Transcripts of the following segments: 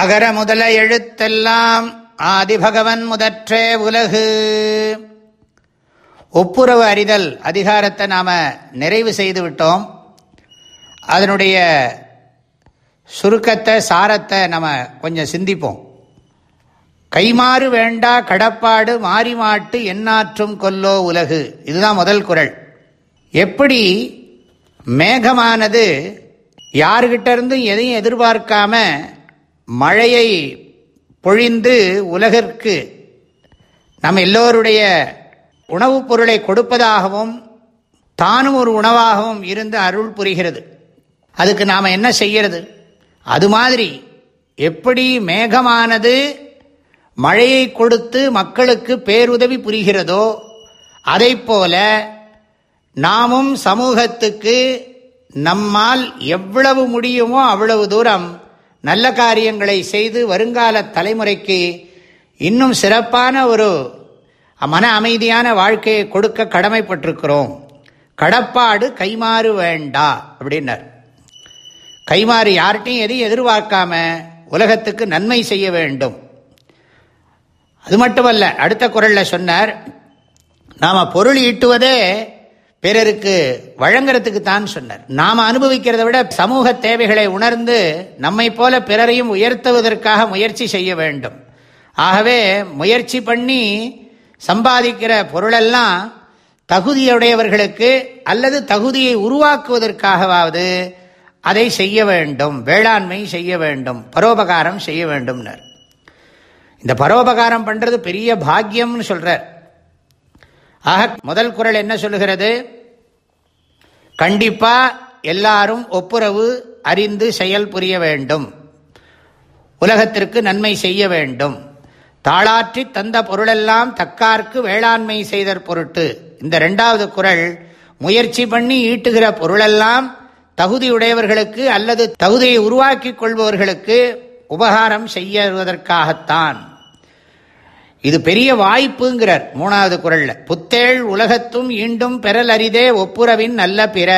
அகர முதல எழுத்தெல்லாம் ஆதிபகவன் முதற்றே உலகு. ஒப்புரவு அறிதல் அதிகாரத்தை நாம் நிறைவு செய்து விட்டோம். அதனுடைய சுருக்கத்தை சாரத்தை நம்ம கொஞ்சம் சிந்திப்போம். கைமாறு வேண்டா கடப்பாடு மாறி மாட்டு எண்ணாற்றும் கொல்லோ உலகு. இதுதான் முதல் குரல். எப்படி மேகமானது யாருக்கிட்ட இருந்தும் எதையும் எதிர்பார்க்காம மழையை பொழிந்து உலகிற்கு நம்ம எல்லோருடைய உணவுப் பொருளை கொடுப்பதாகவும் தானும் ஒரு உணவாகவும் இருந்து அருள் புரிகிறது. அதுக்கு நாம் என்ன செய்கிறது அது மாதிரி எப்படி மேகமானது மழையை கொடுத்து மக்களுக்கு பேருதவி புரிகிறதோ அதை போல நாமும் சமூகத்துக்கு நம்மால் எவ்வளவு முடியுமோ அவ்வளவு தூரம் நல்ல காரியங்களை செய்து வருங்கால தலைமுறைக்கு இன்னும் சிறப்பான ஒரு மன அமைதியான வாழ்க்கையை கொடுக்க கடமைப்பட்டிருக்கிறோம். கடப்பாடு கைமாறு வேண்டா அப்படின்னார். கைமாறு யார்கிட்டையும் எதையும் எதிர்பார்க்காம உலகத்துக்கு நன்மை செய்ய வேண்டும். அது மட்டுமல்ல அடுத்த குரலில் சொன்னார் நாம் பொருள் ஈட்டுவதே பிறருக்கு வழங்குறதுக்கு தான் சொன்னார். நாம் அனுபவிக்கிறத விட சமூக தேவைகளை உணர்ந்து நம்மை போல பிறரையும் உயர்த்துவதற்காக முயற்சி செய்ய வேண்டும். ஆகவே முயற்சி பண்ணி சம்பாதிக்கிற பொருளெல்லாம் தகுதியுடையவர்களுக்கு அல்லது தகுதியை உருவாக்குவதற்காகவாவது அதை செய்ய வேண்டும். வேளாண்மை செய்ய வேண்டும். பரோபகாரம் செய்ய வேண்டும்னர். இந்த பரோபகாரம் பண்ணுறது பெரிய பாக்கியம்னு சொல்கிறார் ஆக முதல் குரல் என்ன சொல்லுகிறது? கண்டிப்பா எல்லாரும் ஒப்புரவு அறிந்து செயல் புரிய வேண்டும். உலகத்திற்கு நன்மை செய்ய வேண்டும். தாளாற்றி தந்த பொருளெல்லாம் தக்கார்க்கு வேளாண்மை செய்தற் பொருட்டு. இந்த இரண்டாவது குரல் முயற்சி பண்ணி ஈட்டுகிற பொருளெல்லாம் தகுதியுடையவர்களுக்கு அல்லது தகுதியை உருவாக்கி கொள்பவர்களுக்கு உபகாரம் செய்யவதற்காகத்தான். இது பெரிய வாய்ப்புங்கிறார் மூணாவது குரல்ல. புத்தேள் உலகத்தும் ஈண்டும் பெறல் அரிதே ஒப்புரவின் நல்ல பிற.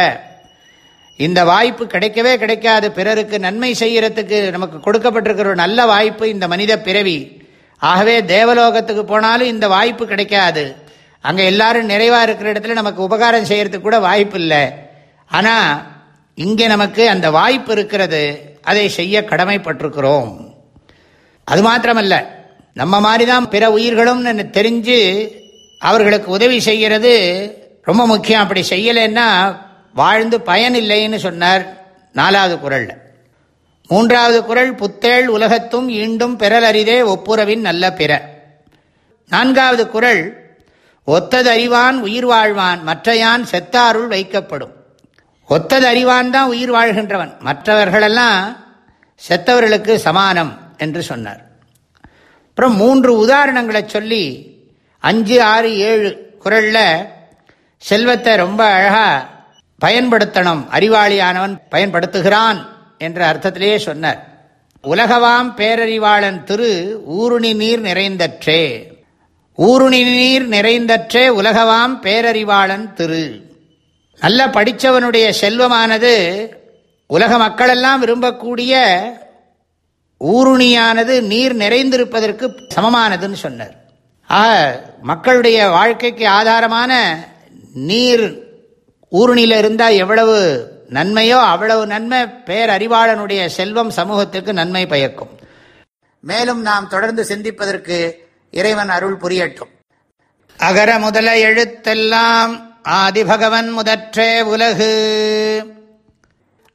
இந்த வாய்ப்பு கிடைக்கவே கிடைக்காது. பிறருக்கு நன்மை செய்யறதுக்கு நமக்கு கொடுக்கப்பட்டிருக்கிற ஒரு நல்ல வாய்ப்பு இந்த மனித பிறவி. ஆகவே தேவலோகத்துக்கு போனாலும் இந்த வாய்ப்பு கிடைக்காது. அங்கே எல்லாரும் நிறைவா இருக்கிற இடத்துல நமக்கு உபகாரம் செய்யறதுக்கு கூட வாய்ப்பு இல்லை. ஆனால் இங்கே நமக்கு அந்த வாய்ப்பு இருக்கிறது. அதை செய்ய கடமைப்பட்டிருக்கிறோம். அது மாத்திரமல்ல. நம்ம மாதிரி தான் பிற உயிர்களும் தெரிஞ்சு அவர்களுக்கு உதவி செய்கிறது. ரொம்ப முக்கியம். அப்படி செய்யலைன்னா வாழ்ந்து பயன் இல்லைன்னு சொன்னார் நாலாவது குரலில். மூன்றாவது குரல் புத்தேள் உலகத்தும் ஈண்டும் பெறல் அரிதே ஒப்புரவின் நல்ல பிற. நான்காவது குரல் ஒத்ததறிவான் உயிர் வாழ்வான் மற்றையான் செத்தாருள் வைக்கப்படும். ஒத்தது அறிவான் தான் உயிர் வாழ்கின்றவன். மற்றவர்களெல்லாம் செத்தவர்களுக்கு சமானம் என்று சொன்னார். அப்புறம் மூன்று உதாரணங்களை சொல்லி அஞ்சு ஆறு ஏழு குரலில் செல்வத்தை ரொம்ப அழகாக பயன்படுத்தணும். அறிவாளியானவன் பயன்படுத்துகிறான் என்ற அர்த்தத்திலேயே சொன்னார். உலகவாம் பேரறிவாளன் திரு ஊருணி நீர் நிறைந்தற்றே. ஊருணி நீர் நிறைந்தற்றே உலகவாம் பேரறிவாளன் திரு. நல்ல படித்தவனுடைய செல்வமானது உலக மக்களெல்லாம் விரும்பக்கூடிய ஊருணியானது நீர் நிறைந்திருப்பதற்கு சமமானதுன்னு சொன்னார். ஆக மக்களுடைய வாழ்க்கைக்கு ஆதாரமான நீர் ஊருணியில் இருந்தால் எவ்வளவு நன்மையோ அவ்வளவு நன்மை பேரறிவாளனுடைய செல்வம் சமூகத்திற்கு நன்மை பயக்கும். மேலும் நாம் தொடர்ந்து சிந்திப்பதற்கு இறைவன் அருள் புரியட்டும். அகர முதல எழுத்தெல்லாம் ஆதிபகவன் முதற்றே உலகு.